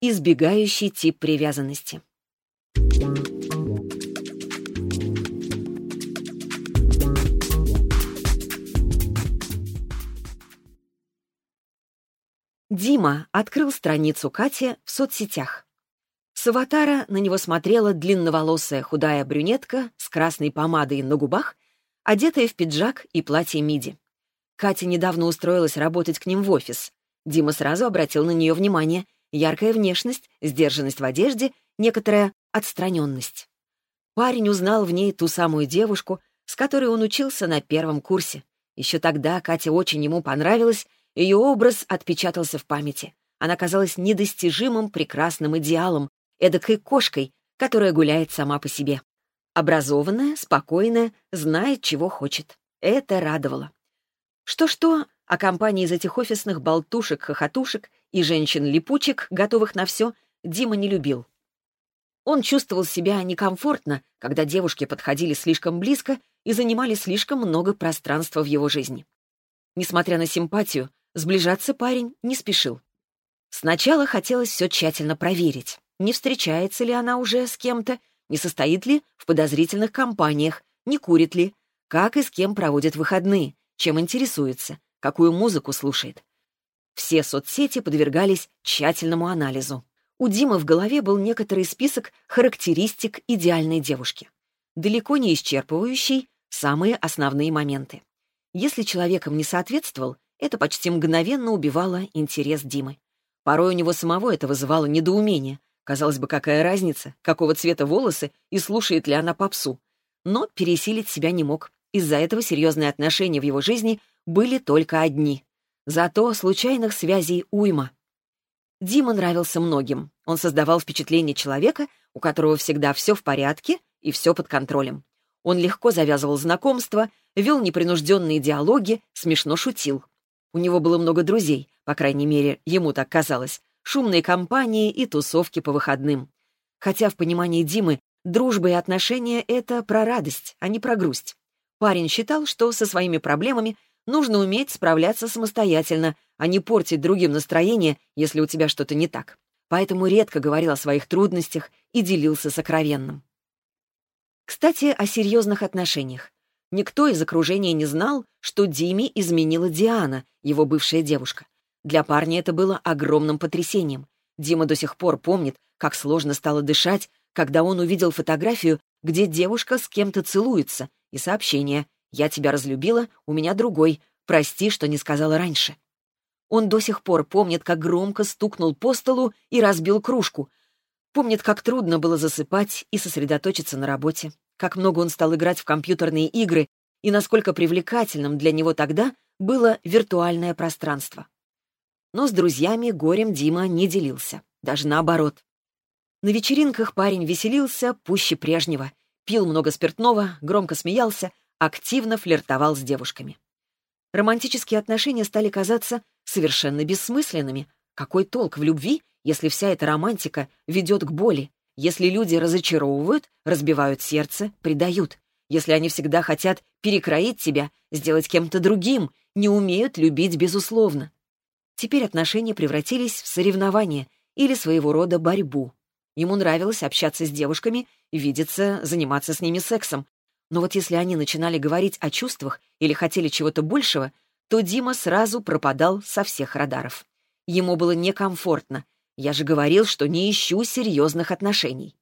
избегающий тип привязанности. Дима открыл страницу Кати в соцсетях. С аватара на него смотрела длинноволосая худая брюнетка с красной помадой на губах, одетая в пиджак и платье миди. Катя недавно устроилась работать к ним в офис. Дима сразу обратил на нее внимание. Яркая внешность, сдержанность в одежде, некоторая отстраненность. Парень узнал в ней ту самую девушку, с которой он учился на первом курсе. Еще тогда Катя очень ему понравилась, ее образ отпечатался в памяти. Она казалась недостижимым прекрасным идеалом, эдакой кошкой, которая гуляет сама по себе. Образованная, спокойная, знает, чего хочет. Это радовало. Что-что, а компании из этих офисных болтушек-хохотушек и женщин-липучек, готовых на все, Дима не любил. Он чувствовал себя некомфортно, когда девушки подходили слишком близко и занимали слишком много пространства в его жизни. Несмотря на симпатию, сближаться парень не спешил. Сначала хотелось все тщательно проверить не встречается ли она уже с кем-то, не состоит ли в подозрительных компаниях, не курит ли, как и с кем проводит выходные, чем интересуется, какую музыку слушает. Все соцсети подвергались тщательному анализу. У Димы в голове был некоторый список характеристик идеальной девушки. Далеко не исчерпывающий самые основные моменты. Если человеком не соответствовал, это почти мгновенно убивало интерес Димы. Порой у него самого это вызывало недоумение, Казалось бы, какая разница, какого цвета волосы и слушает ли она попсу. Но пересилить себя не мог. Из-за этого серьезные отношения в его жизни были только одни. Зато случайных связей уйма. Дима нравился многим. Он создавал впечатление человека, у которого всегда все в порядке и все под контролем. Он легко завязывал знакомства, вел непринужденные диалоги, смешно шутил. У него было много друзей, по крайней мере, ему так казалось, шумные компании и тусовки по выходным. Хотя в понимании Димы дружба и отношения — это про радость, а не про грусть. Парень считал, что со своими проблемами нужно уметь справляться самостоятельно, а не портить другим настроение, если у тебя что-то не так. Поэтому редко говорил о своих трудностях и делился сокровенным. Кстати, о серьезных отношениях. Никто из окружения не знал, что Диме изменила Диана, его бывшая девушка. Для парня это было огромным потрясением. Дима до сих пор помнит, как сложно стало дышать, когда он увидел фотографию, где девушка с кем-то целуется, и сообщение «Я тебя разлюбила, у меня другой, прости, что не сказала раньше». Он до сих пор помнит, как громко стукнул по столу и разбил кружку. Помнит, как трудно было засыпать и сосредоточиться на работе, как много он стал играть в компьютерные игры и насколько привлекательным для него тогда было виртуальное пространство. Но с друзьями горем Дима не делился. Даже наоборот. На вечеринках парень веселился пуще прежнего, пил много спиртного, громко смеялся, активно флиртовал с девушками. Романтические отношения стали казаться совершенно бессмысленными. Какой толк в любви, если вся эта романтика ведет к боли, если люди разочаровывают, разбивают сердце, предают, если они всегда хотят перекроить тебя, сделать кем-то другим, не умеют любить безусловно. Теперь отношения превратились в соревнование или своего рода борьбу. Ему нравилось общаться с девушками, видеться, заниматься с ними сексом. Но вот если они начинали говорить о чувствах или хотели чего-то большего, то Дима сразу пропадал со всех радаров. Ему было некомфортно. Я же говорил, что не ищу серьезных отношений.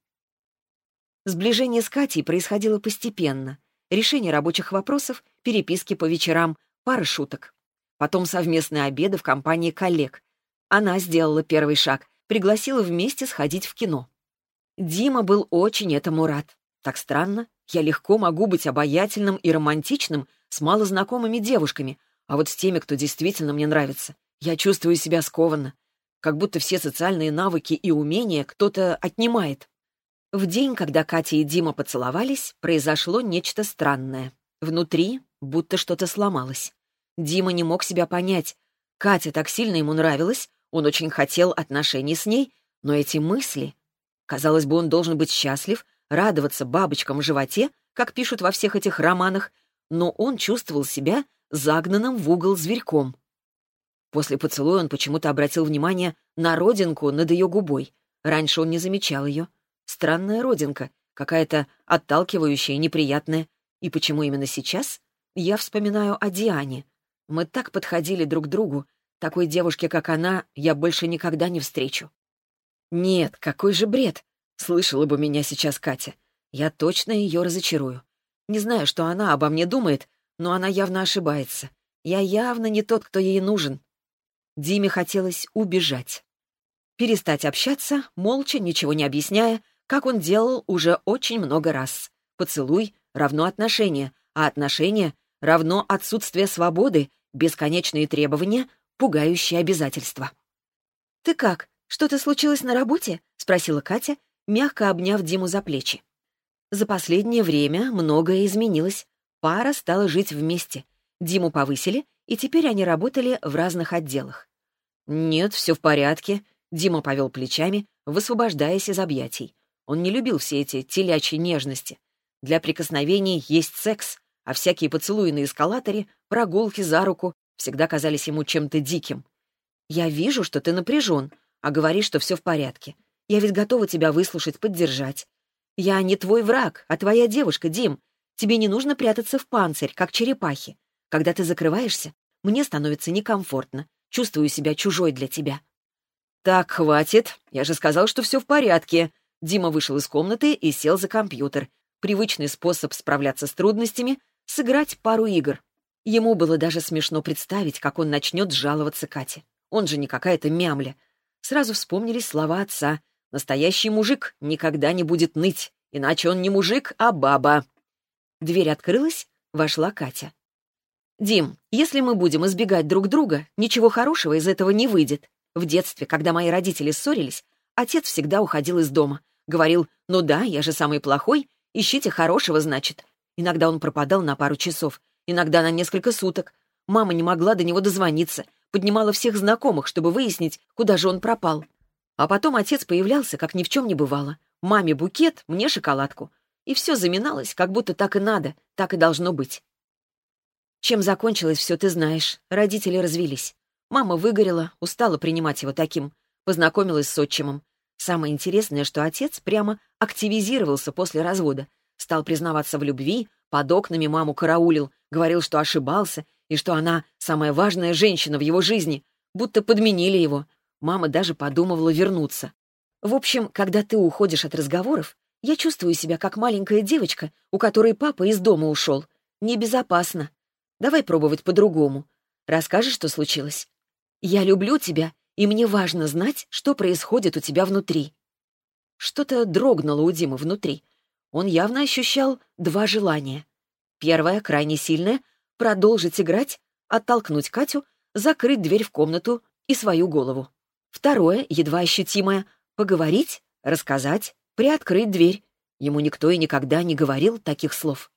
Сближение с Катей происходило постепенно. Решение рабочих вопросов, переписки по вечерам, пара шуток. Потом совместные обеды в компании коллег. Она сделала первый шаг, пригласила вместе сходить в кино. Дима был очень этому рад. Так странно, я легко могу быть обаятельным и романтичным с малознакомыми девушками, а вот с теми, кто действительно мне нравится, я чувствую себя скованно, как будто все социальные навыки и умения кто-то отнимает. В день, когда Катя и Дима поцеловались, произошло нечто странное. Внутри будто что-то сломалось. Дима не мог себя понять. Катя так сильно ему нравилась, он очень хотел отношений с ней, но эти мысли... Казалось бы, он должен быть счастлив, радоваться бабочкам в животе, как пишут во всех этих романах, но он чувствовал себя загнанным в угол зверьком. После поцелуя он почему-то обратил внимание на родинку над ее губой. Раньше он не замечал ее. Странная родинка, какая-то отталкивающая, неприятная. И почему именно сейчас? Я вспоминаю о Диане. Мы так подходили друг к другу. Такой девушке, как она, я больше никогда не встречу. Нет, какой же бред. Слышала бы меня сейчас Катя. Я точно ее разочарую. Не знаю, что она обо мне думает, но она явно ошибается. Я явно не тот, кто ей нужен. Диме хотелось убежать. Перестать общаться, молча, ничего не объясняя, как он делал уже очень много раз. Поцелуй равно отношения, а отношения равно отсутствие свободы, бесконечные требования, пугающие обязательства. «Ты как? Что-то случилось на работе?» — спросила Катя, мягко обняв Диму за плечи. За последнее время многое изменилось. Пара стала жить вместе. Диму повысили, и теперь они работали в разных отделах. «Нет, все в порядке», — Дима повел плечами, высвобождаясь из объятий. Он не любил все эти телячьи нежности. Для прикосновений есть секс, а всякие поцелуи на эскалаторе, прогулки за руку всегда казались ему чем-то диким. «Я вижу, что ты напряжен, а говоришь, что все в порядке. Я ведь готова тебя выслушать, поддержать. Я не твой враг, а твоя девушка, Дим. Тебе не нужно прятаться в панцирь, как черепахи. Когда ты закрываешься, мне становится некомфортно. Чувствую себя чужой для тебя». «Так, хватит. Я же сказал, что все в порядке». Дима вышел из комнаты и сел за компьютер. Привычный способ справляться с трудностями — сыграть пару игр. Ему было даже смешно представить, как он начнет жаловаться Кате. Он же не какая-то мямля. Сразу вспомнились слова отца. «Настоящий мужик никогда не будет ныть, иначе он не мужик, а баба». Дверь открылась, вошла Катя. «Дим, если мы будем избегать друг друга, ничего хорошего из этого не выйдет. В детстве, когда мои родители ссорились, отец всегда уходил из дома. Говорил, ну да, я же самый плохой, ищите хорошего, значит. Иногда он пропадал на пару часов, иногда на несколько суток. Мама не могла до него дозвониться, поднимала всех знакомых, чтобы выяснить, куда же он пропал. А потом отец появлялся, как ни в чем не бывало. Маме букет, мне шоколадку. И все заминалось, как будто так и надо, так и должно быть. Чем закончилось все, ты знаешь. Родители развелись. Мама выгорела, устала принимать его таким. Познакомилась с отчимом. Самое интересное, что отец прямо активизировался после развода. Стал признаваться в любви, под окнами маму караулил, говорил, что ошибался, и что она самая важная женщина в его жизни, будто подменили его. Мама даже подумывала вернуться. В общем, когда ты уходишь от разговоров, я чувствую себя как маленькая девочка, у которой папа из дома ушел. Небезопасно. Давай пробовать по-другому. Расскажешь, что случилось? Я люблю тебя, и мне важно знать, что происходит у тебя внутри. Что-то дрогнуло у Димы внутри. Он явно ощущал два желания. Первое, крайне сильное — продолжить играть, оттолкнуть Катю, закрыть дверь в комнату и свою голову. Второе, едва ощутимое — поговорить, рассказать, приоткрыть дверь. Ему никто и никогда не говорил таких слов.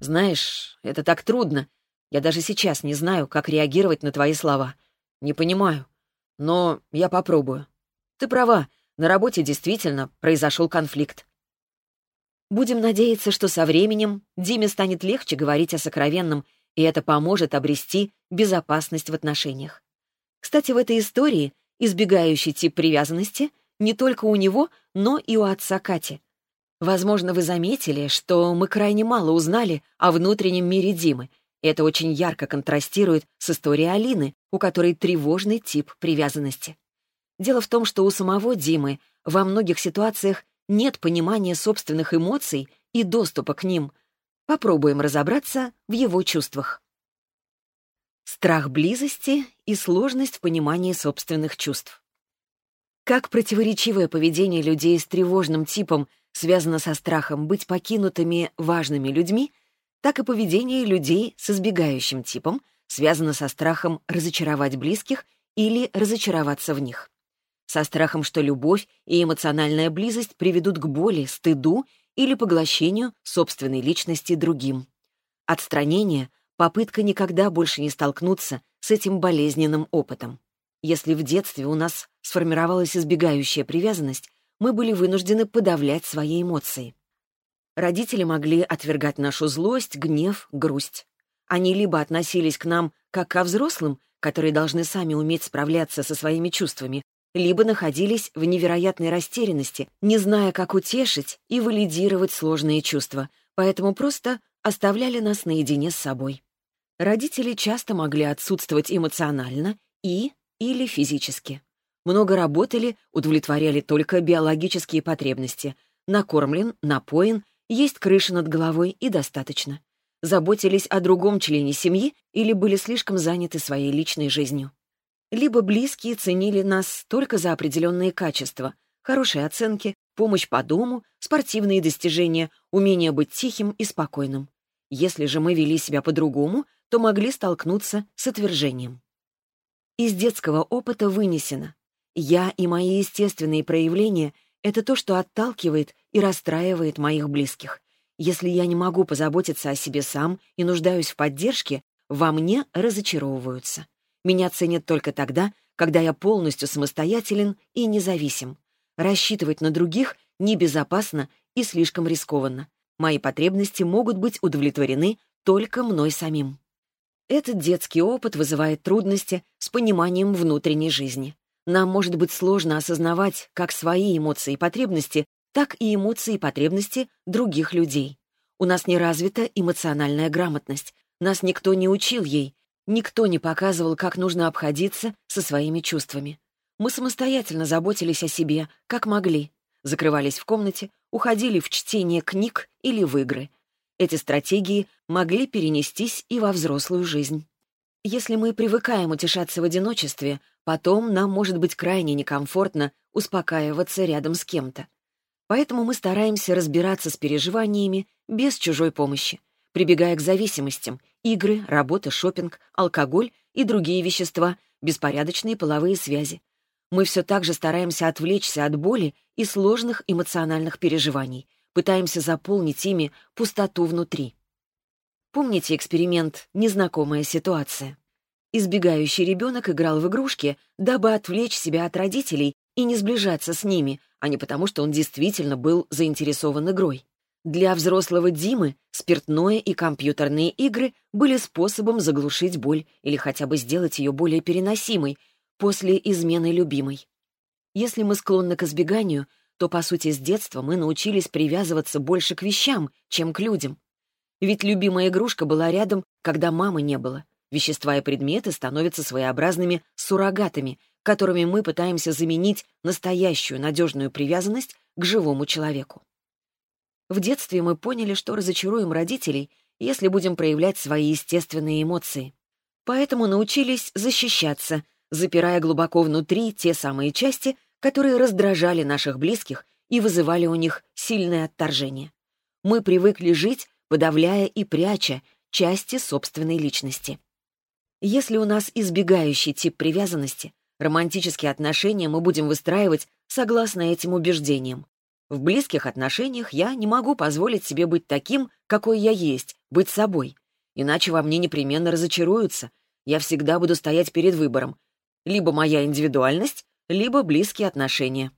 «Знаешь, это так трудно. Я даже сейчас не знаю, как реагировать на твои слова. Не понимаю. Но я попробую. Ты права, на работе действительно произошел конфликт. Будем надеяться, что со временем Диме станет легче говорить о сокровенном, и это поможет обрести безопасность в отношениях. Кстати, в этой истории избегающий тип привязанности не только у него, но и у отца Кати. Возможно, вы заметили, что мы крайне мало узнали о внутреннем мире Димы. Это очень ярко контрастирует с историей Алины, у которой тревожный тип привязанности. Дело в том, что у самого Димы во многих ситуациях нет понимания собственных эмоций и доступа к ним. Попробуем разобраться в его чувствах. Страх близости и сложность в понимании собственных чувств. Как противоречивое поведение людей с тревожным типом связано со страхом быть покинутыми важными людьми, так и поведение людей с избегающим типом связано со страхом разочаровать близких или разочароваться в них со страхом, что любовь и эмоциональная близость приведут к боли, стыду или поглощению собственной личности другим. Отстранение — попытка никогда больше не столкнуться с этим болезненным опытом. Если в детстве у нас сформировалась избегающая привязанность, мы были вынуждены подавлять свои эмоции. Родители могли отвергать нашу злость, гнев, грусть. Они либо относились к нам как ко взрослым, которые должны сами уметь справляться со своими чувствами, либо находились в невероятной растерянности, не зная, как утешить и валидировать сложные чувства, поэтому просто оставляли нас наедине с собой. Родители часто могли отсутствовать эмоционально и или физически. Много работали, удовлетворяли только биологические потребности. Накормлен, напоен, есть крыша над головой и достаточно. Заботились о другом члене семьи или были слишком заняты своей личной жизнью либо близкие ценили нас только за определенные качества, хорошие оценки, помощь по дому, спортивные достижения, умение быть тихим и спокойным. Если же мы вели себя по-другому, то могли столкнуться с отвержением. Из детского опыта вынесено. Я и мои естественные проявления — это то, что отталкивает и расстраивает моих близких. Если я не могу позаботиться о себе сам и нуждаюсь в поддержке, во мне разочаровываются. Меня ценят только тогда, когда я полностью самостоятелен и независим. Рассчитывать на других небезопасно и слишком рискованно. Мои потребности могут быть удовлетворены только мной самим. Этот детский опыт вызывает трудности с пониманием внутренней жизни. Нам может быть сложно осознавать как свои эмоции и потребности, так и эмоции и потребности других людей. У нас не развита эмоциональная грамотность. Нас никто не учил ей, Никто не показывал, как нужно обходиться со своими чувствами. Мы самостоятельно заботились о себе, как могли. Закрывались в комнате, уходили в чтение книг или в игры. Эти стратегии могли перенестись и во взрослую жизнь. Если мы привыкаем утешаться в одиночестве, потом нам может быть крайне некомфортно успокаиваться рядом с кем-то. Поэтому мы стараемся разбираться с переживаниями без чужой помощи прибегая к зависимостям — игры, работа, шопинг, алкоголь и другие вещества, беспорядочные половые связи. Мы все так же стараемся отвлечься от боли и сложных эмоциональных переживаний, пытаемся заполнить ими пустоту внутри. Помните эксперимент «Незнакомая ситуация»? Избегающий ребенок играл в игрушки, дабы отвлечь себя от родителей и не сближаться с ними, а не потому, что он действительно был заинтересован игрой. Для взрослого Димы спиртное и компьютерные игры были способом заглушить боль или хотя бы сделать ее более переносимой после измены любимой. Если мы склонны к избеганию, то, по сути, с детства мы научились привязываться больше к вещам, чем к людям. Ведь любимая игрушка была рядом, когда мамы не было. Вещества и предметы становятся своеобразными суррогатами, которыми мы пытаемся заменить настоящую надежную привязанность к живому человеку. В детстве мы поняли, что разочаруем родителей, если будем проявлять свои естественные эмоции. Поэтому научились защищаться, запирая глубоко внутри те самые части, которые раздражали наших близких и вызывали у них сильное отторжение. Мы привыкли жить, подавляя и пряча части собственной личности. Если у нас избегающий тип привязанности, романтические отношения мы будем выстраивать согласно этим убеждениям. В близких отношениях я не могу позволить себе быть таким, какой я есть, быть собой. Иначе во мне непременно разочаруются. Я всегда буду стоять перед выбором. Либо моя индивидуальность, либо близкие отношения.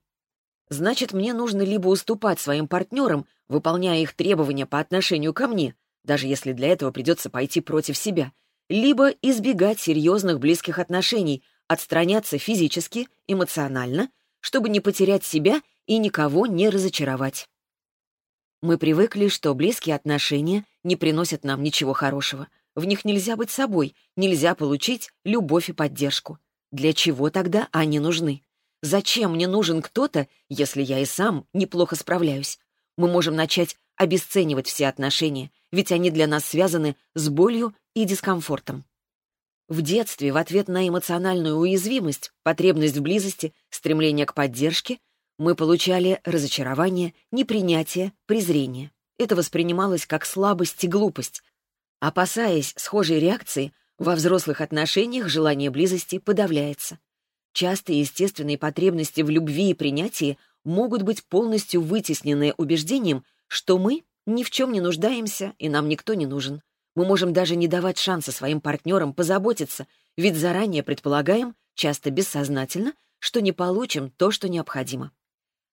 Значит, мне нужно либо уступать своим партнерам, выполняя их требования по отношению ко мне, даже если для этого придется пойти против себя, либо избегать серьезных близких отношений, отстраняться физически, эмоционально, чтобы не потерять себя и никого не разочаровать. Мы привыкли, что близкие отношения не приносят нам ничего хорошего. В них нельзя быть собой, нельзя получить любовь и поддержку. Для чего тогда они нужны? Зачем мне нужен кто-то, если я и сам неплохо справляюсь? Мы можем начать обесценивать все отношения, ведь они для нас связаны с болью и дискомфортом. В детстве в ответ на эмоциональную уязвимость, потребность в близости, стремление к поддержке мы получали разочарование, непринятие, презрение. Это воспринималось как слабость и глупость. Опасаясь схожей реакции, во взрослых отношениях желание близости подавляется. Частые естественные потребности в любви и принятии могут быть полностью вытеснены убеждением, что мы ни в чем не нуждаемся и нам никто не нужен. Мы можем даже не давать шанса своим партнерам позаботиться, ведь заранее предполагаем, часто бессознательно, что не получим то, что необходимо.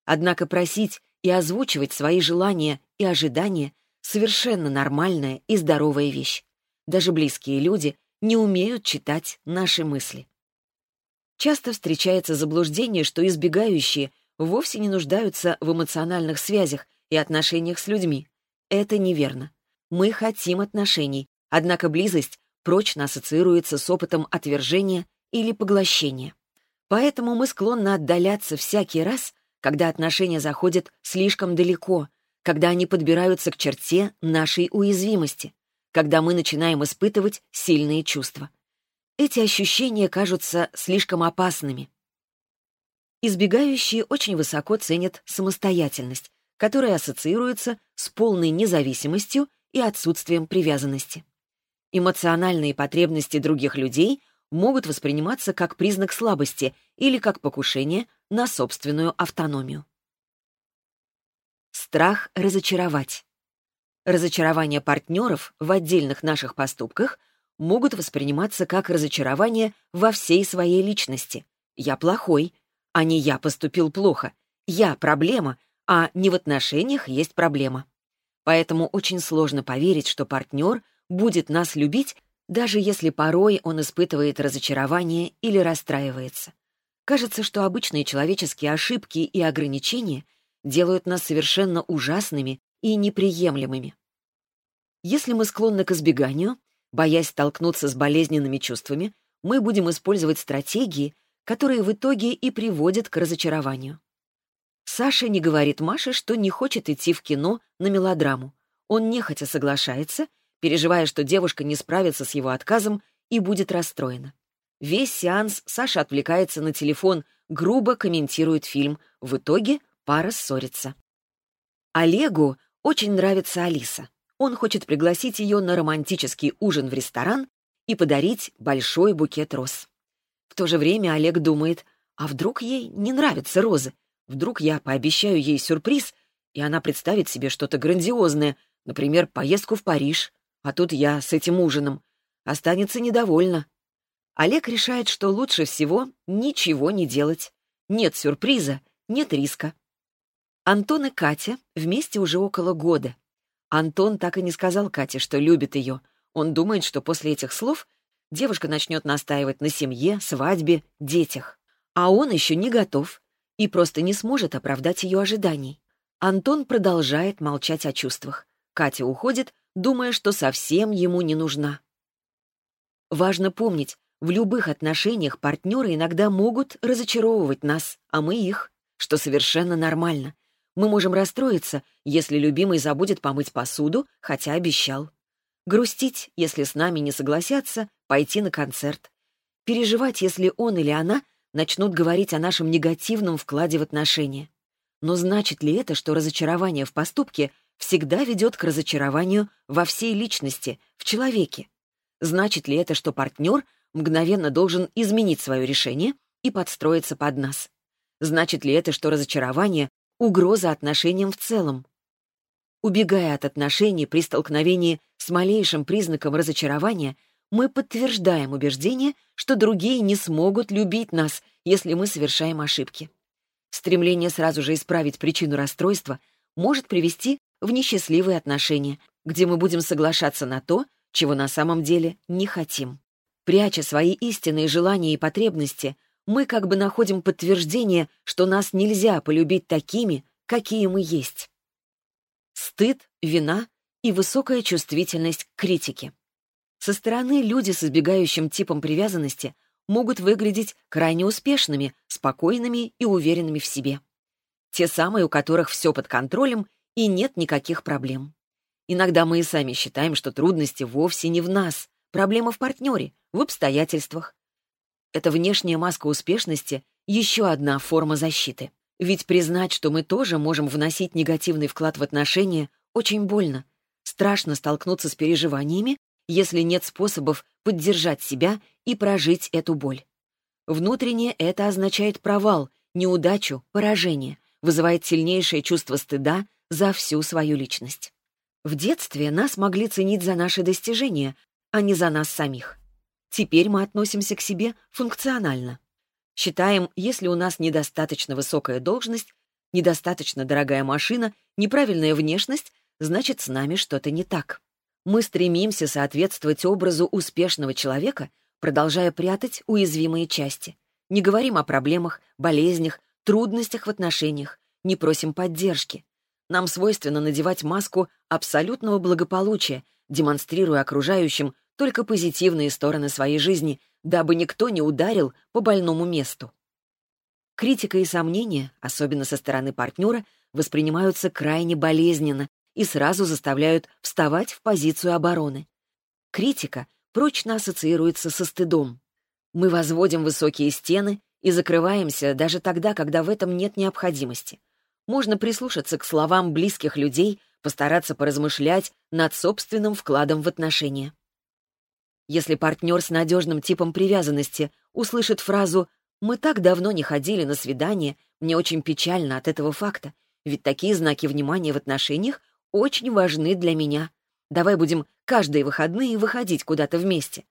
Однако просить и озвучивать свои желания и ожидания — совершенно нормальная и здоровая вещь. Даже близкие люди не умеют читать наши мысли. Часто встречается заблуждение, что избегающие вовсе не нуждаются в эмоциональных связях и отношениях с людьми. Это неверно. Мы хотим отношений, однако близость прочно ассоциируется с опытом отвержения или поглощения. Поэтому мы склонны отдаляться всякий раз, когда отношения заходят слишком далеко, когда они подбираются к черте нашей уязвимости, когда мы начинаем испытывать сильные чувства. Эти ощущения кажутся слишком опасными. Избегающие очень высоко ценят самостоятельность, которая ассоциируется с полной независимостью и отсутствием привязанности. Эмоциональные потребности других людей могут восприниматься как признак слабости или как покушение на собственную автономию. Страх разочаровать. Разочарование партнеров в отдельных наших поступках могут восприниматься как разочарование во всей своей личности. «Я плохой», а не «я поступил плохо», «я проблема», а не в отношениях есть проблема. Поэтому очень сложно поверить, что партнер будет нас любить, даже если порой он испытывает разочарование или расстраивается. Кажется, что обычные человеческие ошибки и ограничения делают нас совершенно ужасными и неприемлемыми. Если мы склонны к избеганию, боясь столкнуться с болезненными чувствами, мы будем использовать стратегии, которые в итоге и приводят к разочарованию. Саша не говорит Маше, что не хочет идти в кино на мелодраму. Он нехотя соглашается, переживая, что девушка не справится с его отказом и будет расстроена. Весь сеанс Саша отвлекается на телефон, грубо комментирует фильм. В итоге пара ссорится. Олегу очень нравится Алиса. Он хочет пригласить ее на романтический ужин в ресторан и подарить большой букет роз. В то же время Олег думает, а вдруг ей не нравятся розы? Вдруг я пообещаю ей сюрприз, и она представит себе что-то грандиозное, например, поездку в Париж, а тут я с этим ужином. Останется недовольна. Олег решает, что лучше всего ничего не делать. Нет сюрприза, нет риска. Антон и Катя вместе уже около года. Антон так и не сказал Кате, что любит ее. Он думает, что после этих слов девушка начнет настаивать на семье, свадьбе, детях. А он еще не готов и просто не сможет оправдать ее ожиданий. Антон продолжает молчать о чувствах. Катя уходит, думая, что совсем ему не нужна. Важно помнить, в любых отношениях партнеры иногда могут разочаровывать нас, а мы их, что совершенно нормально. Мы можем расстроиться, если любимый забудет помыть посуду, хотя обещал. Грустить, если с нами не согласятся, пойти на концерт. Переживать, если он или она начнут говорить о нашем негативном вкладе в отношения. Но значит ли это, что разочарование в поступке всегда ведет к разочарованию во всей личности, в человеке? Значит ли это, что партнер мгновенно должен изменить свое решение и подстроиться под нас? Значит ли это, что разочарование — угроза отношениям в целом? Убегая от отношений при столкновении с малейшим признаком разочарования — мы подтверждаем убеждение, что другие не смогут любить нас, если мы совершаем ошибки. Стремление сразу же исправить причину расстройства может привести в несчастливые отношения, где мы будем соглашаться на то, чего на самом деле не хотим. Пряча свои истинные желания и потребности, мы как бы находим подтверждение, что нас нельзя полюбить такими, какие мы есть. Стыд, вина и высокая чувствительность к критике. Со стороны люди с избегающим типом привязанности могут выглядеть крайне успешными, спокойными и уверенными в себе. Те самые, у которых все под контролем и нет никаких проблем. Иногда мы и сами считаем, что трудности вовсе не в нас, проблема в партнере, в обстоятельствах. Эта внешняя маска успешности — еще одна форма защиты. Ведь признать, что мы тоже можем вносить негативный вклад в отношения, очень больно. Страшно столкнуться с переживаниями, если нет способов поддержать себя и прожить эту боль. Внутренне это означает провал, неудачу, поражение, вызывает сильнейшее чувство стыда за всю свою личность. В детстве нас могли ценить за наши достижения, а не за нас самих. Теперь мы относимся к себе функционально. Считаем, если у нас недостаточно высокая должность, недостаточно дорогая машина, неправильная внешность, значит, с нами что-то не так. Мы стремимся соответствовать образу успешного человека, продолжая прятать уязвимые части. Не говорим о проблемах, болезнях, трудностях в отношениях, не просим поддержки. Нам свойственно надевать маску абсолютного благополучия, демонстрируя окружающим только позитивные стороны своей жизни, дабы никто не ударил по больному месту. Критика и сомнения, особенно со стороны партнера, воспринимаются крайне болезненно и сразу заставляют вставать в позицию обороны. Критика прочно ассоциируется со стыдом. Мы возводим высокие стены и закрываемся даже тогда, когда в этом нет необходимости. Можно прислушаться к словам близких людей, постараться поразмышлять над собственным вкладом в отношения. Если партнер с надежным типом привязанности услышит фразу «Мы так давно не ходили на свидание, мне очень печально от этого факта, ведь такие знаки внимания в отношениях очень важны для меня. Давай будем каждые выходные выходить куда-то вместе».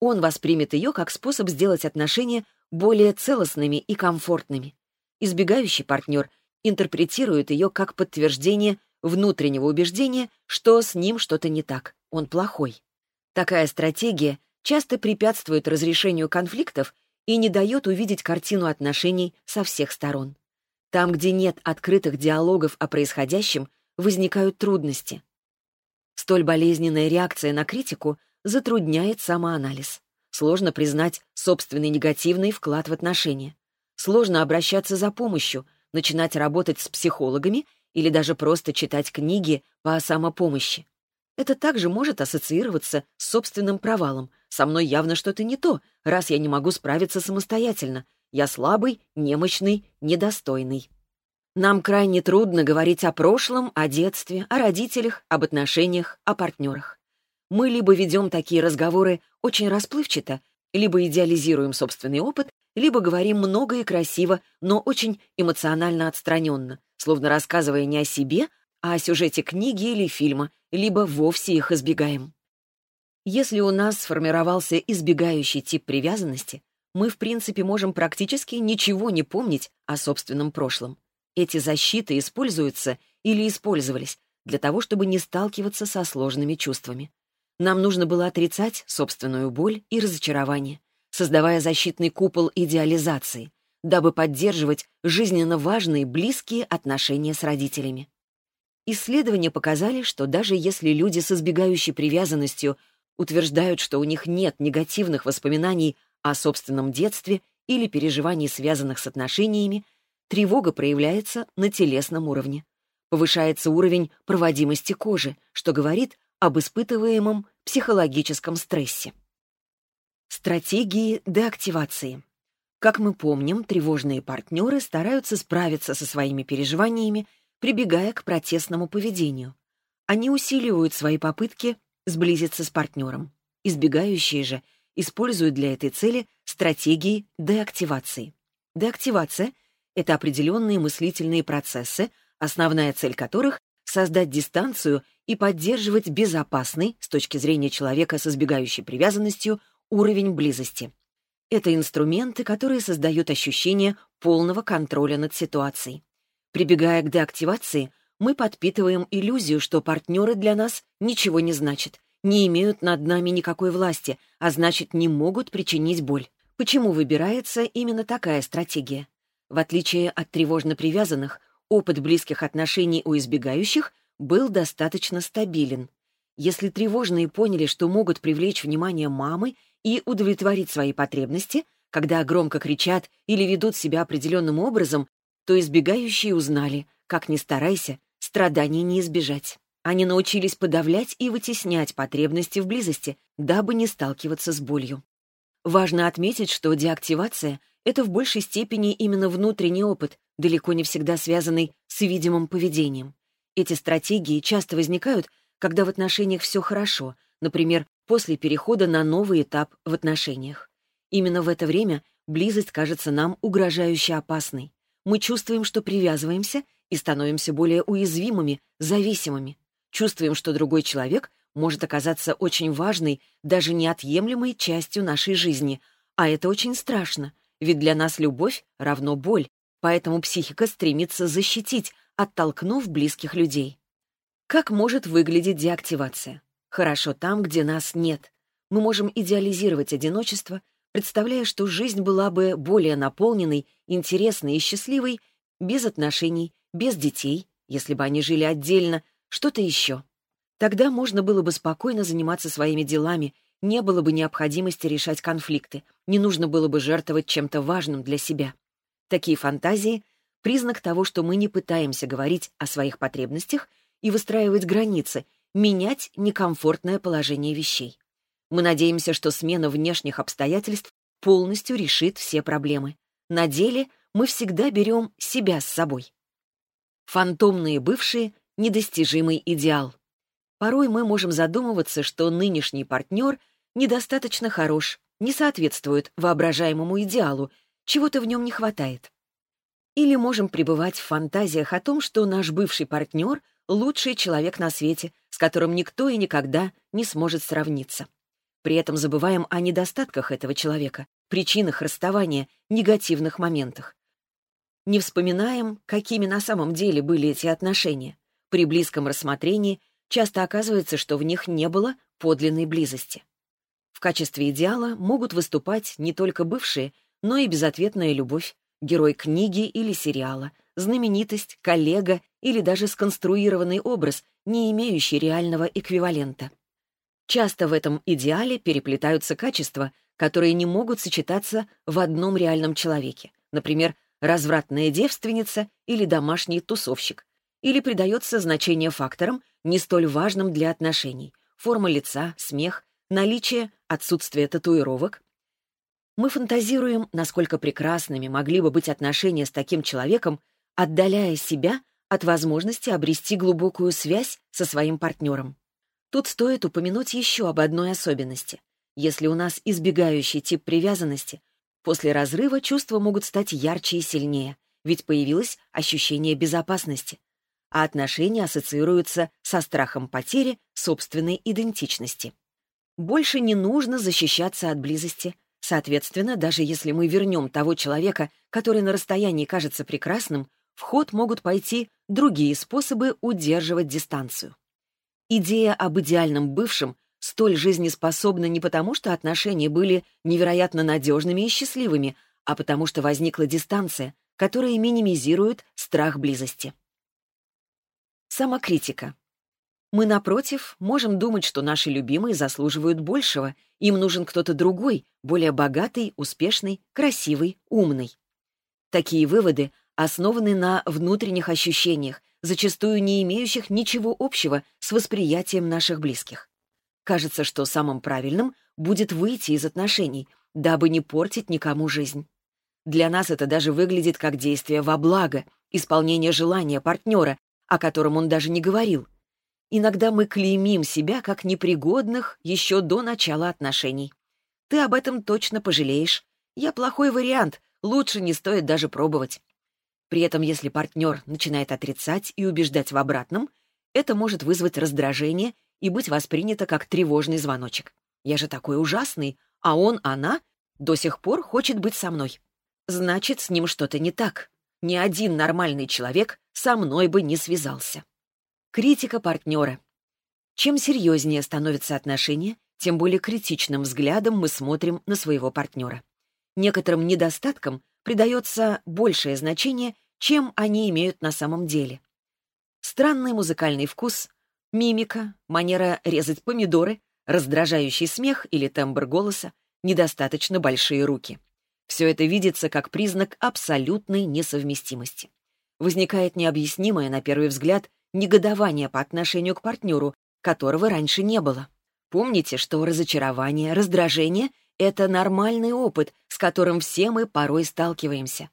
Он воспримет ее как способ сделать отношения более целостными и комфортными. Избегающий партнер интерпретирует ее как подтверждение внутреннего убеждения, что с ним что-то не так, он плохой. Такая стратегия часто препятствует разрешению конфликтов и не дает увидеть картину отношений со всех сторон. Там, где нет открытых диалогов о происходящем, возникают трудности. Столь болезненная реакция на критику затрудняет самоанализ. Сложно признать собственный негативный вклад в отношения. Сложно обращаться за помощью, начинать работать с психологами или даже просто читать книги по самопомощи. Это также может ассоциироваться с собственным провалом. Со мной явно что-то не то, раз я не могу справиться самостоятельно. Я слабый, немощный, недостойный. Нам крайне трудно говорить о прошлом, о детстве, о родителях, об отношениях, о партнерах. Мы либо ведем такие разговоры очень расплывчато, либо идеализируем собственный опыт, либо говорим много и красиво, но очень эмоционально отстраненно, словно рассказывая не о себе, а о сюжете книги или фильма, либо вовсе их избегаем. Если у нас сформировался избегающий тип привязанности, мы, в принципе, можем практически ничего не помнить о собственном прошлом. Эти защиты используются или использовались для того, чтобы не сталкиваться со сложными чувствами. Нам нужно было отрицать собственную боль и разочарование, создавая защитный купол идеализации, дабы поддерживать жизненно важные близкие отношения с родителями. Исследования показали, что даже если люди с избегающей привязанностью утверждают, что у них нет негативных воспоминаний о собственном детстве или переживаний, связанных с отношениями, тревога проявляется на телесном уровне. Повышается уровень проводимости кожи, что говорит об испытываемом психологическом стрессе. Стратегии деактивации. Как мы помним, тревожные партнеры стараются справиться со своими переживаниями прибегая к протестному поведению. Они усиливают свои попытки сблизиться с партнером. Избегающие же используют для этой цели стратегии деактивации. Деактивация — это определенные мыслительные процессы, основная цель которых — создать дистанцию и поддерживать безопасный, с точки зрения человека с избегающей привязанностью, уровень близости. Это инструменты, которые создают ощущение полного контроля над ситуацией. Прибегая к деактивации, мы подпитываем иллюзию, что партнеры для нас ничего не значат, не имеют над нами никакой власти, а значит, не могут причинить боль. Почему выбирается именно такая стратегия? В отличие от тревожно привязанных, опыт близких отношений у избегающих был достаточно стабилен. Если тревожные поняли, что могут привлечь внимание мамы и удовлетворить свои потребности, когда громко кричат или ведут себя определенным образом, то избегающие узнали, как ни старайся, страданий не избежать. Они научились подавлять и вытеснять потребности в близости, дабы не сталкиваться с болью. Важно отметить, что деактивация — это в большей степени именно внутренний опыт, далеко не всегда связанный с видимым поведением. Эти стратегии часто возникают, когда в отношениях все хорошо, например, после перехода на новый этап в отношениях. Именно в это время близость кажется нам угрожающе опасной мы чувствуем, что привязываемся и становимся более уязвимыми, зависимыми. Чувствуем, что другой человек может оказаться очень важной, даже неотъемлемой частью нашей жизни. А это очень страшно, ведь для нас любовь равно боль, поэтому психика стремится защитить, оттолкнув близких людей. Как может выглядеть деактивация? Хорошо там, где нас нет. Мы можем идеализировать одиночество, представляя, что жизнь была бы более наполненной, интересной и счастливой без отношений, без детей, если бы они жили отдельно, что-то еще. Тогда можно было бы спокойно заниматься своими делами, не было бы необходимости решать конфликты, не нужно было бы жертвовать чем-то важным для себя. Такие фантазии — признак того, что мы не пытаемся говорить о своих потребностях и выстраивать границы, менять некомфортное положение вещей. Мы надеемся, что смена внешних обстоятельств полностью решит все проблемы. На деле мы всегда берем себя с собой. Фантомные бывшие — недостижимый идеал. Порой мы можем задумываться, что нынешний партнер недостаточно хорош, не соответствует воображаемому идеалу, чего-то в нем не хватает. Или можем пребывать в фантазиях о том, что наш бывший партнер — лучший человек на свете, с которым никто и никогда не сможет сравниться. При этом забываем о недостатках этого человека, причинах расставания, негативных моментах. Не вспоминаем, какими на самом деле были эти отношения. При близком рассмотрении часто оказывается, что в них не было подлинной близости. В качестве идеала могут выступать не только бывшие, но и безответная любовь, герой книги или сериала, знаменитость, коллега или даже сконструированный образ, не имеющий реального эквивалента. Часто в этом идеале переплетаются качества, которые не могут сочетаться в одном реальном человеке. Например, развратная девственница или домашний тусовщик. Или придается значение факторам, не столь важным для отношений. Форма лица, смех, наличие, отсутствие татуировок. Мы фантазируем, насколько прекрасными могли бы быть отношения с таким человеком, отдаляя себя от возможности обрести глубокую связь со своим партнером. Тут стоит упомянуть еще об одной особенности. Если у нас избегающий тип привязанности, после разрыва чувства могут стать ярче и сильнее, ведь появилось ощущение безопасности, а отношения ассоциируются со страхом потери собственной идентичности. Больше не нужно защищаться от близости. Соответственно, даже если мы вернем того человека, который на расстоянии кажется прекрасным, в ход могут пойти другие способы удерживать дистанцию. Идея об идеальном бывшем столь жизнеспособна не потому, что отношения были невероятно надежными и счастливыми, а потому что возникла дистанция, которая минимизирует страх близости. Самокритика. Мы, напротив, можем думать, что наши любимые заслуживают большего, им нужен кто-то другой, более богатый, успешный, красивый, умный. Такие выводы основаны на внутренних ощущениях, зачастую не имеющих ничего общего с восприятием наших близких. Кажется, что самым правильным будет выйти из отношений, дабы не портить никому жизнь. Для нас это даже выглядит как действие во благо, исполнение желания партнера, о котором он даже не говорил. Иногда мы клеймим себя как непригодных еще до начала отношений. Ты об этом точно пожалеешь. Я плохой вариант, лучше не стоит даже пробовать. При этом, если партнер начинает отрицать и убеждать в обратном, это может вызвать раздражение и быть воспринято как тревожный звоночек. Я же такой ужасный, а он, она до сих пор хочет быть со мной. Значит, с ним что-то не так. Ни один нормальный человек со мной бы не связался. Критика партнера. Чем серьезнее становятся отношения, тем более критичным взглядом мы смотрим на своего партнера. Некоторым недостаткам придается большее значение, чем они имеют на самом деле. Странный музыкальный вкус, мимика, манера резать помидоры, раздражающий смех или тембр голоса, недостаточно большие руки. Все это видится как признак абсолютной несовместимости. Возникает необъяснимое, на первый взгляд, негодование по отношению к партнеру, которого раньше не было. Помните, что разочарование, раздражение — это нормальный опыт, с которым все мы порой сталкиваемся.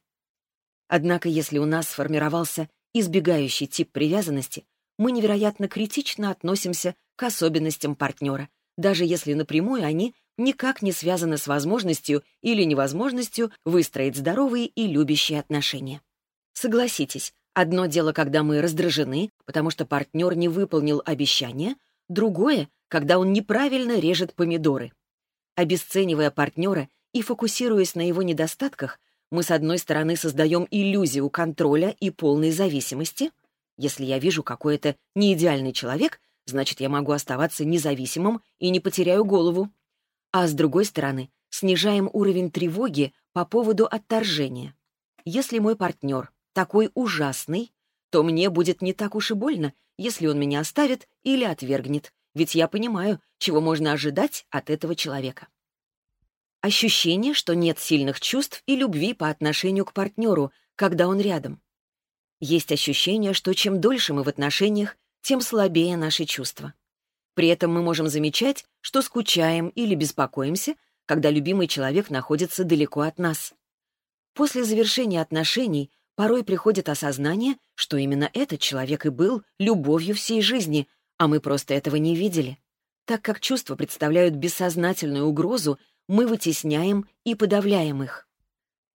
Однако, если у нас сформировался избегающий тип привязанности, мы невероятно критично относимся к особенностям партнера, даже если напрямую они никак не связаны с возможностью или невозможностью выстроить здоровые и любящие отношения. Согласитесь, одно дело, когда мы раздражены, потому что партнер не выполнил обещание, другое, когда он неправильно режет помидоры. Обесценивая партнера и фокусируясь на его недостатках, мы, с одной стороны, создаем иллюзию контроля и полной зависимости. Если я вижу какой-то неидеальный человек, значит, я могу оставаться независимым и не потеряю голову. А с другой стороны, снижаем уровень тревоги по поводу отторжения. Если мой партнер такой ужасный, то мне будет не так уж и больно, если он меня оставит или отвергнет, ведь я понимаю, чего можно ожидать от этого человека. Ощущение, что нет сильных чувств и любви по отношению к партнеру, когда он рядом. Есть ощущение, что чем дольше мы в отношениях, тем слабее наши чувства. При этом мы можем замечать, что скучаем или беспокоимся, когда любимый человек находится далеко от нас. После завершения отношений порой приходит осознание, что именно этот человек и был любовью всей жизни, а мы просто этого не видели. Так как чувства представляют бессознательную угрозу, мы вытесняем и подавляем их.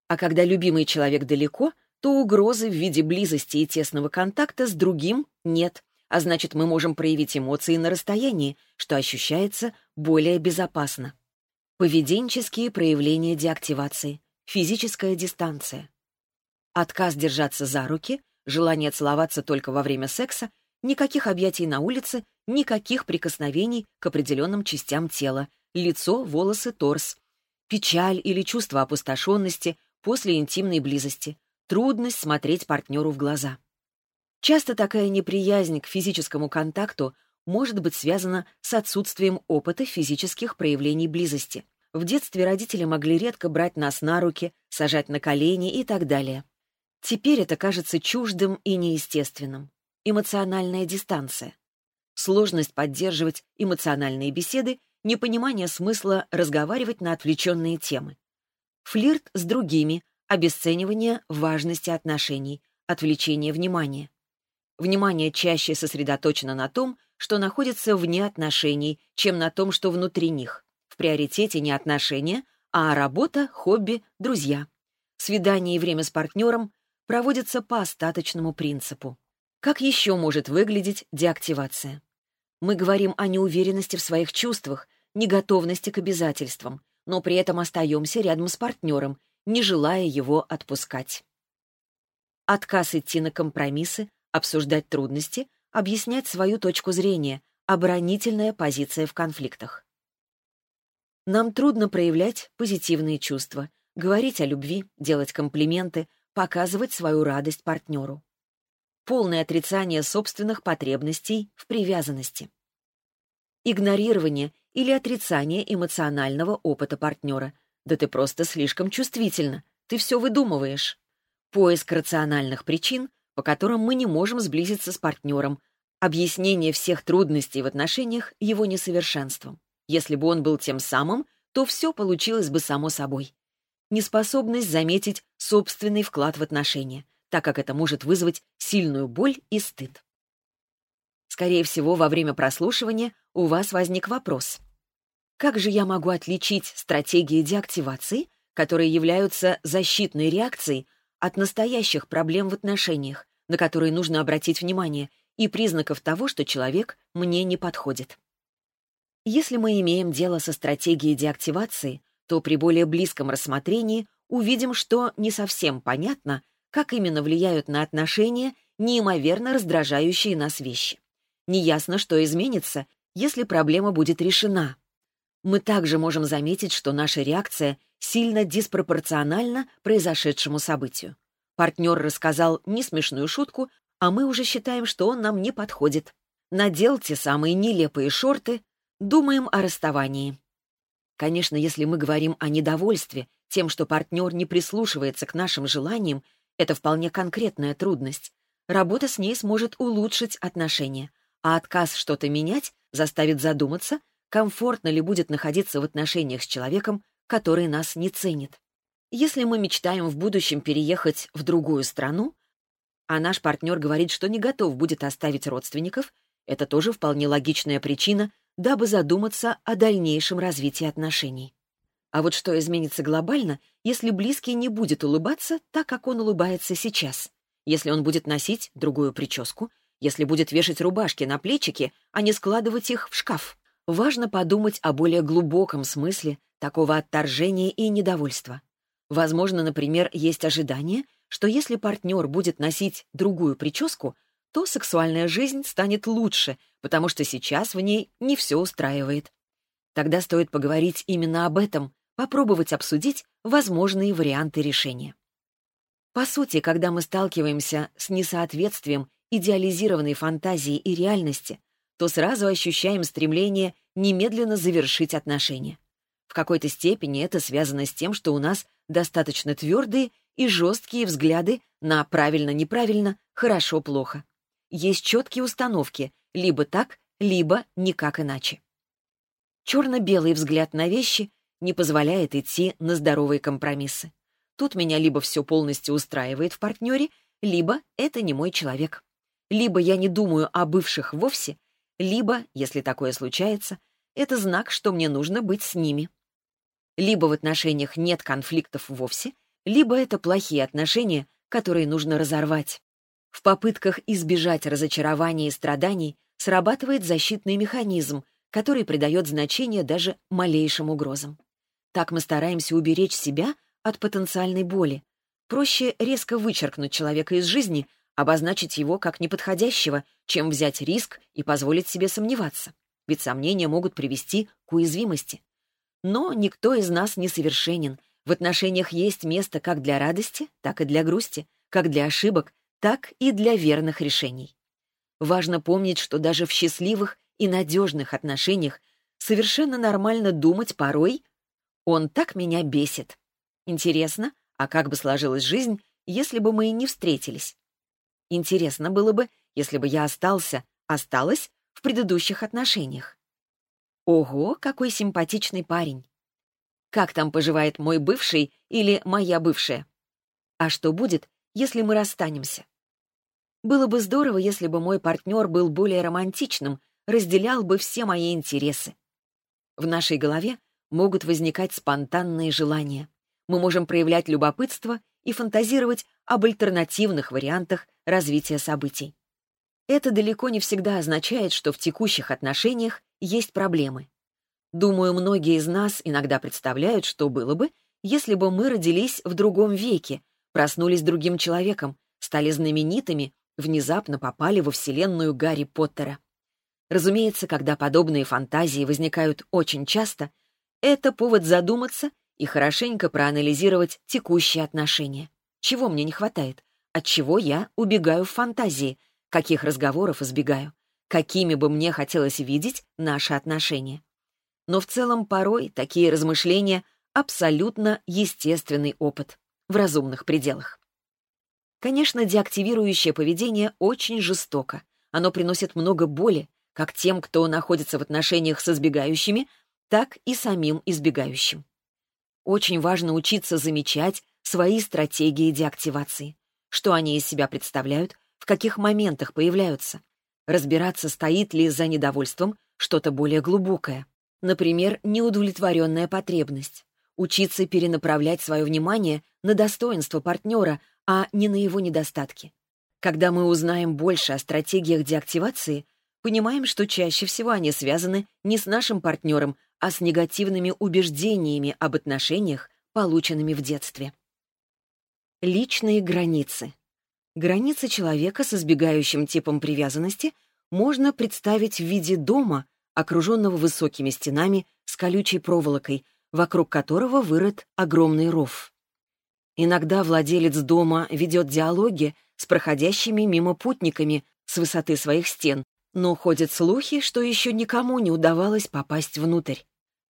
А когда любимый человек далеко, то угрозы в виде близости и тесного контакта с другим нет, а значит, мы можем проявить эмоции на расстоянии, что ощущается более безопасно. Поведенческие проявления деактивации, физическая дистанция. Отказ держаться за руки, желание целоваться только во время секса, никаких объятий на улице, никаких прикосновений к определенным частям тела, лицо, волосы, торс. Печаль или чувство опустошенности после интимной близости, трудность смотреть партнеру в глаза. Часто такая неприязнь к физическому контакту может быть связана с отсутствием опыта физических проявлений близости. В детстве родители могли редко брать нас на руки, сажать на колени и так далее. Теперь это кажется чуждым и неестественным. Эмоциональная дистанция. Сложность поддерживать эмоциональные беседы, непонимание смысла разговаривать на отвлеченные темы. Флирт с другими, обесценивание важности отношений, отвлечение внимания. Внимание чаще сосредоточено на том, что находится вне отношений, чем на том, что внутри них. В приоритете не отношения, а работа, хобби, друзья. Свидание и время с партнером проводятся по остаточному принципу. Как еще может выглядеть деактивация? Мы говорим о неуверенности в своих чувствах, неготовности к обязательствам, но при этом остаемся рядом с партнером, не желая его отпускать. Отказ идти на компромиссы, обсуждать трудности, объяснять свою точку зрения, оборонительная позиция в конфликтах. Нам трудно проявлять позитивные чувства, говорить о любви, делать комплименты, показывать свою радость партнеру. Полное отрицание собственных потребностей в привязанности. Игнорирование или отрицание эмоционального опыта партнера. Да ты просто слишком чувствительна, ты все выдумываешь. Поиск рациональных причин, по которым мы не можем сблизиться с партнером, объяснение всех трудностей в отношениях его несовершенством. Если бы он был тем самым, то все получилось бы само собой. Неспособность заметить собственный вклад в отношения, так как это может вызвать сильную боль и стыд. Скорее всего, во время прослушивания у вас возник вопрос. Как же я могу отличить стратегии деактивации, которые являются защитной реакцией от настоящих проблем в отношениях, на которые нужно обратить внимание, и признаков того, что человек мне не подходит. Если мы имеем дело со стратегией деактивации, то при более близком рассмотрении увидим, что не совсем понятно, как именно влияют на отношения неимоверно раздражающие нас вещи. Неясно, что изменится, если проблема будет решена. Мы также можем заметить, что наша реакция сильно диспропорционально произошедшему событию. Партнер рассказал несмешную шутку, а мы уже считаем, что он нам не подходит. Надел те самые нелепые шорты, думаем о расставании. Конечно, если мы говорим о недовольстве тем, что партнер не прислушивается к нашим желаниям, это вполне конкретная трудность. Работа с ней сможет улучшить отношения, а отказ что-то менять заставит задуматься, комфортно ли будет находиться в отношениях с человеком, который нас не ценит. Если мы мечтаем в будущем переехать в другую страну, а наш партнер говорит, что не готов будет оставить родственников, это тоже вполне логичная причина, дабы задуматься о дальнейшем развитии отношений. А вот что изменится глобально, если близкий не будет улыбаться так, как он улыбается сейчас? Если он будет носить другую прическу? Если будет вешать рубашки на плечики, а не складывать их в шкаф? Важно подумать о более глубоком смысле такого отторжения и недовольства. Возможно, например, есть ожидание, что если партнер будет носить другую прическу, то сексуальная жизнь станет лучше, потому что сейчас в ней не все устраивает. Тогда стоит поговорить именно об этом, попробовать обсудить возможные варианты решения. По сути, когда мы сталкиваемся с несоответствием идеализированной фантазии и реальности, то сразу ощущаем стремление немедленно завершить отношения. В какой-то степени это связано с тем, что у нас достаточно твердые и жесткие взгляды на правильно-неправильно, хорошо-плохо. Есть четкие установки, либо так, либо никак иначе. Черно-белый взгляд на вещи не позволяет идти на здоровые компромиссы. Тут меня либо все полностью устраивает в партнере, либо это не мой человек. Либо я не думаю о бывших вовсе, либо, если такое случается, это знак, что мне нужно быть с ними. Либо в отношениях нет конфликтов вовсе, либо это плохие отношения, которые нужно разорвать. В попытках избежать разочарования и страданий срабатывает защитный механизм, который придает значение даже малейшим угрозам. Так мы стараемся уберечь себя от потенциальной боли. Проще резко вычеркнуть человека из жизни, обозначить его как неподходящего, чем взять риск и позволить себе сомневаться. Ведь сомнения могут привести к уязвимости. Но никто из нас не совершенен. В отношениях есть место как для радости, так и для грусти, как для ошибок, так и для верных решений. Важно помнить, что даже в счастливых и надежных отношениях совершенно нормально думать порой «он так меня бесит». Интересно, а как бы сложилась жизнь, если бы мы и не встретились? Интересно было бы, если бы я остался, осталась в предыдущих отношениях. Ого, какой симпатичный парень. Как там поживает мой бывший или моя бывшая? А что будет, если мы расстанемся? Было бы здорово, если бы мой партнер был более романтичным, разделял бы все мои интересы. В нашей голове могут возникать спонтанные желания. Мы можем проявлять любопытство и фантазировать об альтернативных вариантах развития событий. Это далеко не всегда означает, что в текущих отношениях есть проблемы. Думаю, многие из нас иногда представляют, что было бы, если бы мы родились в другом веке, проснулись другим человеком, стали знаменитыми, внезапно попали во вселенную Гарри Поттера. Разумеется, когда подобные фантазии возникают очень часто, это повод задуматься и хорошенько проанализировать текущие отношения. Чего мне не хватает? От чего я убегаю в фантазии? Каких разговоров избегаю? Какими бы мне хотелось видеть наши отношения? Но в целом порой такие размышления — абсолютно естественный опыт в разумных пределах. Конечно, деактивирующее поведение очень жестоко. Оно приносит много боли, как тем, кто находится в отношениях с избегающими, так и самим избегающим. Очень важно учиться замечать свои стратегии деактивации. Что они из себя представляют, в каких моментах появляются. Разбираться, стоит ли за недовольством что-то более глубокое. Например, неудовлетворенная потребность. Учиться перенаправлять свое внимание на достоинство партнера, а не на его недостатки. Когда мы узнаем больше о стратегиях деактивации, понимаем, что чаще всего они связаны не с нашим партнером, а с негативными убеждениями об отношениях, полученными в детстве. Личные границы. Границы человека с избегающим типом привязанности можно представить в виде дома, окруженного высокими стенами с колючей проволокой, вокруг которого вырыт огромный ров. Иногда владелец дома ведет диалоги с проходящими мимо путниками с высоты своих стен, но ходят слухи, что еще никому не удавалось попасть внутрь.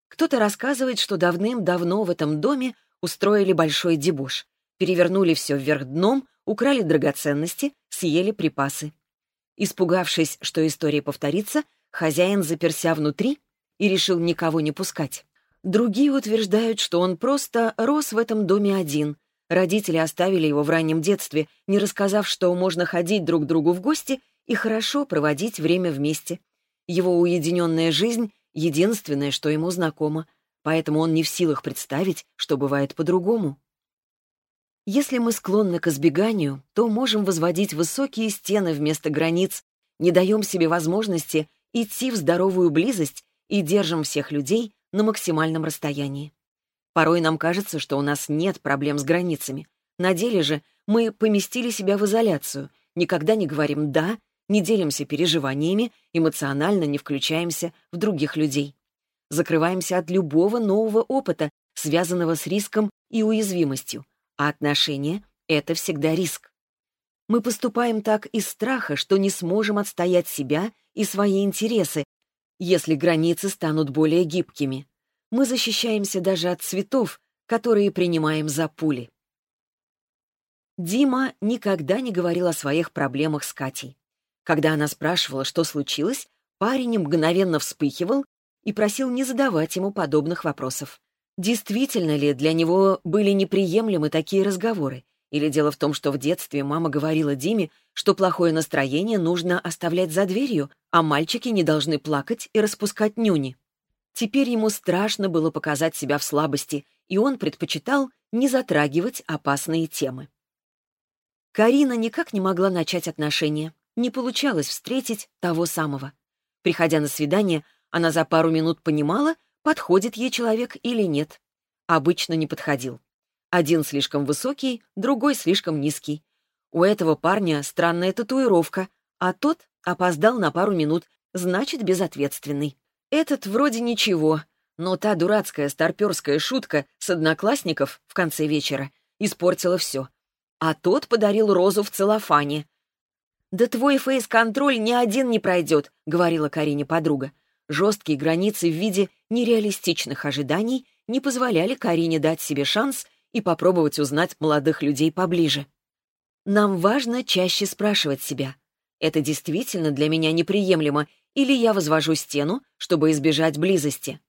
Кто-то рассказывает, что давным-давно в этом доме устроили большой дебош, перевернули все вверх дном, украли драгоценности, съели припасы. Испугавшись, что история повторится, хозяин заперся внутри и решил никого не пускать. Другие утверждают, что он просто рос в этом доме один. Родители оставили его в раннем детстве, не рассказав, что можно ходить друг другу в гости и хорошо проводить время вместе. Его уединенная жизнь — единственное, что ему знакомо, поэтому он не в силах представить, что бывает по-другому. Если мы склонны к избеганию, то можем возводить высокие стены вместо границ, не даем себе возможности идти в здоровую близость и держим всех людей на максимальном расстоянии. Порой нам кажется, что у нас нет проблем с границами. На деле же мы поместили себя в изоляцию, никогда не говорим «да» не делимся переживаниями, эмоционально не включаемся в других людей. Закрываемся от любого нового опыта, связанного с риском и уязвимостью, а отношения — это всегда риск. Мы поступаем так из страха, что не сможем отстоять себя и свои интересы, если границы станут более гибкими. Мы защищаемся даже от цветов, которые принимаем за пули. Дима никогда не говорил о своих проблемах с Катей. Когда она спрашивала, что случилось, парень мгновенно вспыхивал и просил не задавать ему подобных вопросов. Действительно ли для него были неприемлемы такие разговоры? Или дело в том, что в детстве мама говорила Диме, что плохое настроение нужно оставлять за дверью, а мальчики не должны плакать и распускать нюни? Теперь ему страшно было показать себя в слабости, и он предпочитал не затрагивать опасные темы. Карина никак не могла начать отношения. Не получалось встретить того самого. Приходя на свидание, она за пару минут понимала, подходит ей человек или нет. Обычно не подходил. Один слишком высокий, другой слишком низкий. У этого парня странная татуировка, а тот опоздал на пару минут, значит, безответственный. Этот вроде ничего, но та дурацкая старперская шутка с одноклассников в конце вечера испортила все. А тот подарил розу в целлофане. «Да твой фейс-контроль ни один не пройдет», — говорила Карине подруга. Жесткие границы в виде нереалистичных ожиданий не позволяли Карине дать себе шанс и попробовать узнать молодых людей поближе. Нам важно чаще спрашивать себя, это действительно для меня неприемлемо, или я возвожу стену, чтобы избежать близости?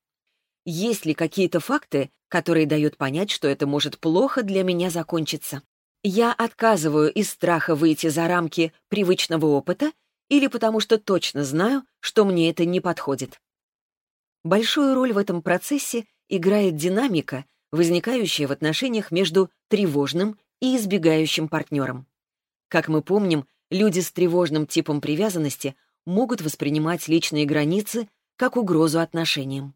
Есть ли какие-то факты, которые дают понять, что это может плохо для меня закончиться? Я отказываю из страха выйти за рамки привычного опыта или потому что точно знаю, что мне это не подходит. Большую роль в этом процессе играет динамика, возникающая в отношениях между тревожным и избегающим партнером. Как мы помним, люди с тревожным типом привязанности могут воспринимать личные границы как угрозу отношениям.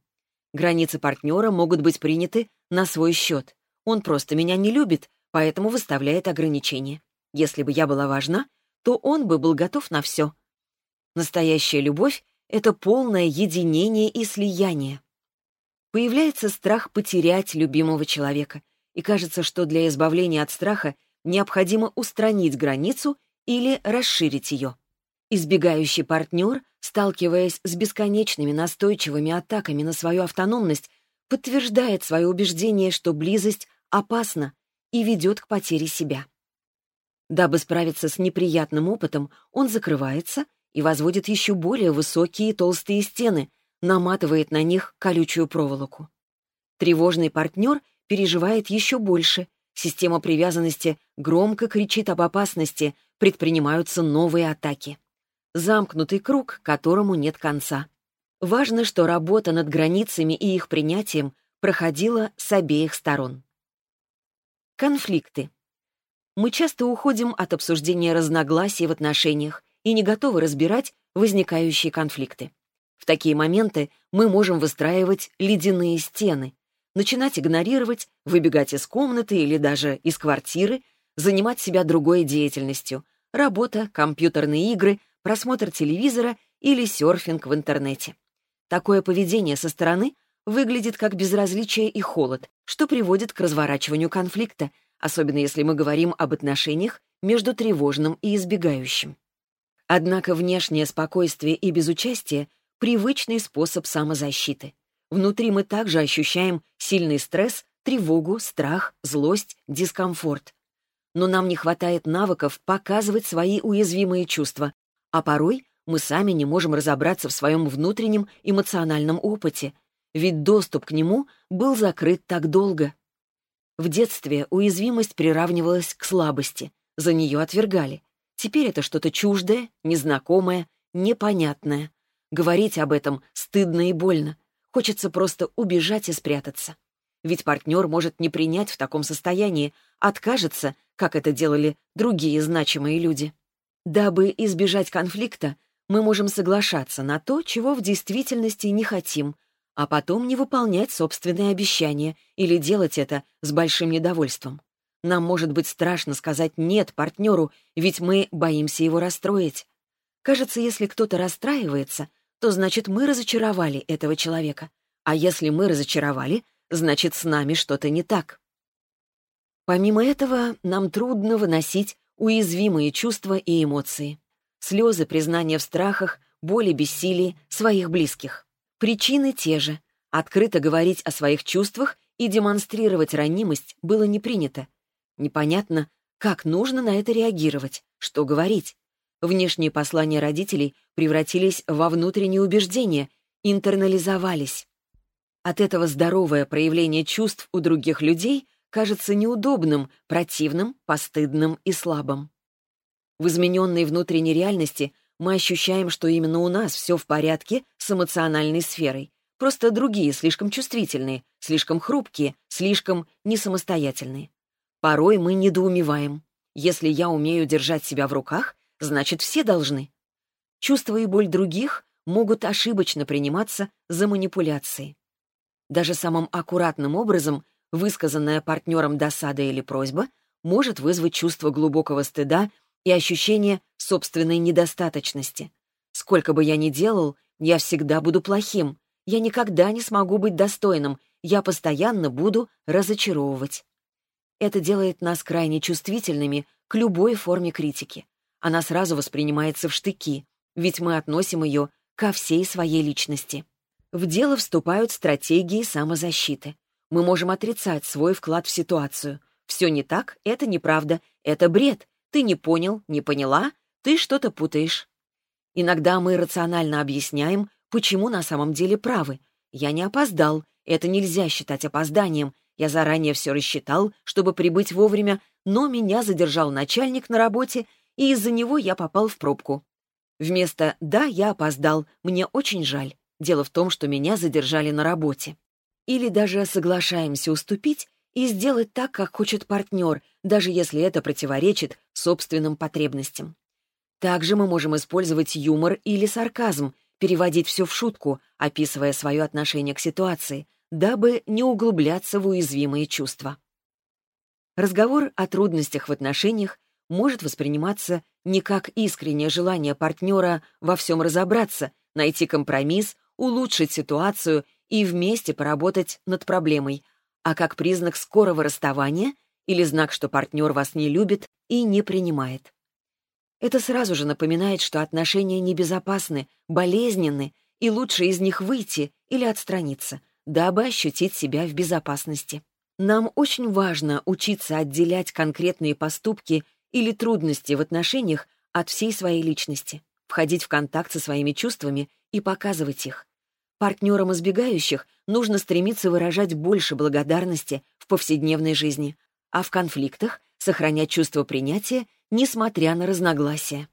Границы партнера могут быть приняты на свой счет. Он просто меня не любит, поэтому выставляет ограничения. Если бы я была важна, то он бы был готов на все. Настоящая любовь — это полное единение и слияние. Появляется страх потерять любимого человека, и кажется, что для избавления от страха необходимо устранить границу или расширить ее. Избегающий партнер, сталкиваясь с бесконечными настойчивыми атаками на свою автономность, подтверждает свое убеждение, что близость опасна и ведет к потере себя. Дабы справиться с неприятным опытом, он закрывается и возводит еще более высокие и толстые стены, наматывает на них колючую проволоку. Тревожный партнер переживает еще больше. Система привязанности громко кричит об опасности, предпринимаются новые атаки. Замкнутый круг, которому нет конца. Важно, что работа над границами и их принятием проходила с обеих сторон. Конфликты. Мы часто уходим от обсуждения разногласий в отношениях и не готовы разбирать возникающие конфликты. В такие моменты мы можем выстраивать ледяные стены, начинать игнорировать, выбегать из комнаты или даже из квартиры, занимать себя другой деятельностью — работа, компьютерные игры, просмотр телевизора или серфинг в интернете. Такое поведение со стороны выглядит как безразличие и холод, что приводит к разворачиванию конфликта, особенно если мы говорим об отношениях между тревожным и избегающим. Однако внешнее спокойствие и безучастие — привычный способ самозащиты. Внутри мы также ощущаем сильный стресс, тревогу, страх, злость, дискомфорт. Но нам не хватает навыков показывать свои уязвимые чувства, а порой мы сами не можем разобраться в своем внутреннем эмоциональном опыте, ведь доступ к нему был закрыт так долго. В детстве уязвимость приравнивалась к слабости, за нее отвергали. Теперь это что-то чуждое, незнакомое, непонятное. Говорить об этом стыдно и больно. Хочется просто убежать и спрятаться. Ведь партнер может не принять в таком состоянии, откажется, как это делали другие значимые люди. Дабы избежать конфликта, мы можем соглашаться на то, чего в действительности не хотим, а потом не выполнять собственные обещания или делать это с большим недовольством. Нам может быть страшно сказать «нет» партнеру, ведь мы боимся его расстроить. Кажется, если кто-то расстраивается, то значит мы разочаровали этого человека. А если мы разочаровали, значит с нами что-то не так. Помимо этого, нам трудно выносить уязвимые чувства и эмоции. Слезы, признания в страхах, боли, бессилии своих близких. Причины те же. Открыто говорить о своих чувствах и демонстрировать ранимость было не принято. Непонятно, как нужно на это реагировать, что говорить. Внешние послания родителей превратились во внутренние убеждения, интернализовались. От этого здоровое проявление чувств у других людей кажется неудобным, противным, постыдным и слабым. В измененной внутренней реальности мы ощущаем, что именно у нас все в порядке с эмоциональной сферой, просто другие слишком чувствительные, слишком хрупкие, слишком несамостоятельные. Порой мы недоумеваем. Если я умею держать себя в руках, значит, все должны. Чувства и боль других могут ошибочно приниматься за манипуляции. Даже самым аккуратным образом высказанная партнером досада или просьба может вызвать чувство глубокого стыда и ощущение собственной недостаточности. Сколько бы я ни делал, я всегда буду плохим, я никогда не смогу быть достойным, я постоянно буду разочаровывать. Это делает нас крайне чувствительными к любой форме критики. Она сразу воспринимается в штыки, ведь мы относим ее ко всей своей личности. В дело вступают стратегии самозащиты. Мы можем отрицать свой вклад в ситуацию. Все не так, это неправда, это бред. Ты не понял, не поняла, ты что-то путаешь. Иногда мы рационально объясняем, почему на самом деле правы. Я не опоздал, это нельзя считать опозданием, я заранее все рассчитал, чтобы прибыть вовремя, но меня задержал начальник на работе, и из-за него я попал в пробку. Вместо «да, я опоздал, мне очень жаль». Дело в том, что меня задержали на работе. Или даже соглашаемся уступить и сделать так, как хочет партнер, даже если это противоречит собственным потребностям. Также мы можем использовать юмор или сарказм, переводить все в шутку, описывая свое отношение к ситуации, дабы не углубляться в уязвимые чувства. Разговор о трудностях в отношениях может восприниматься не как искреннее желание партнера во всем разобраться, найти компромисс, улучшить ситуацию и вместе поработать над проблемой, а как признак скорого расставания или знак, что партнер вас не любит и не принимает. Это сразу же напоминает, что отношения небезопасны, болезненны, и лучше из них выйти или отстраниться, дабы ощутить себя в безопасности. Нам очень важно учиться отделять конкретные поступки или трудности в отношениях от всей своей личности, входить в контакт со своими чувствами и показывать их. Партнерам избегающих нужно стремиться выражать больше благодарности в повседневной жизни, а в конфликтах сохранять чувство принятия, несмотря на разногласия.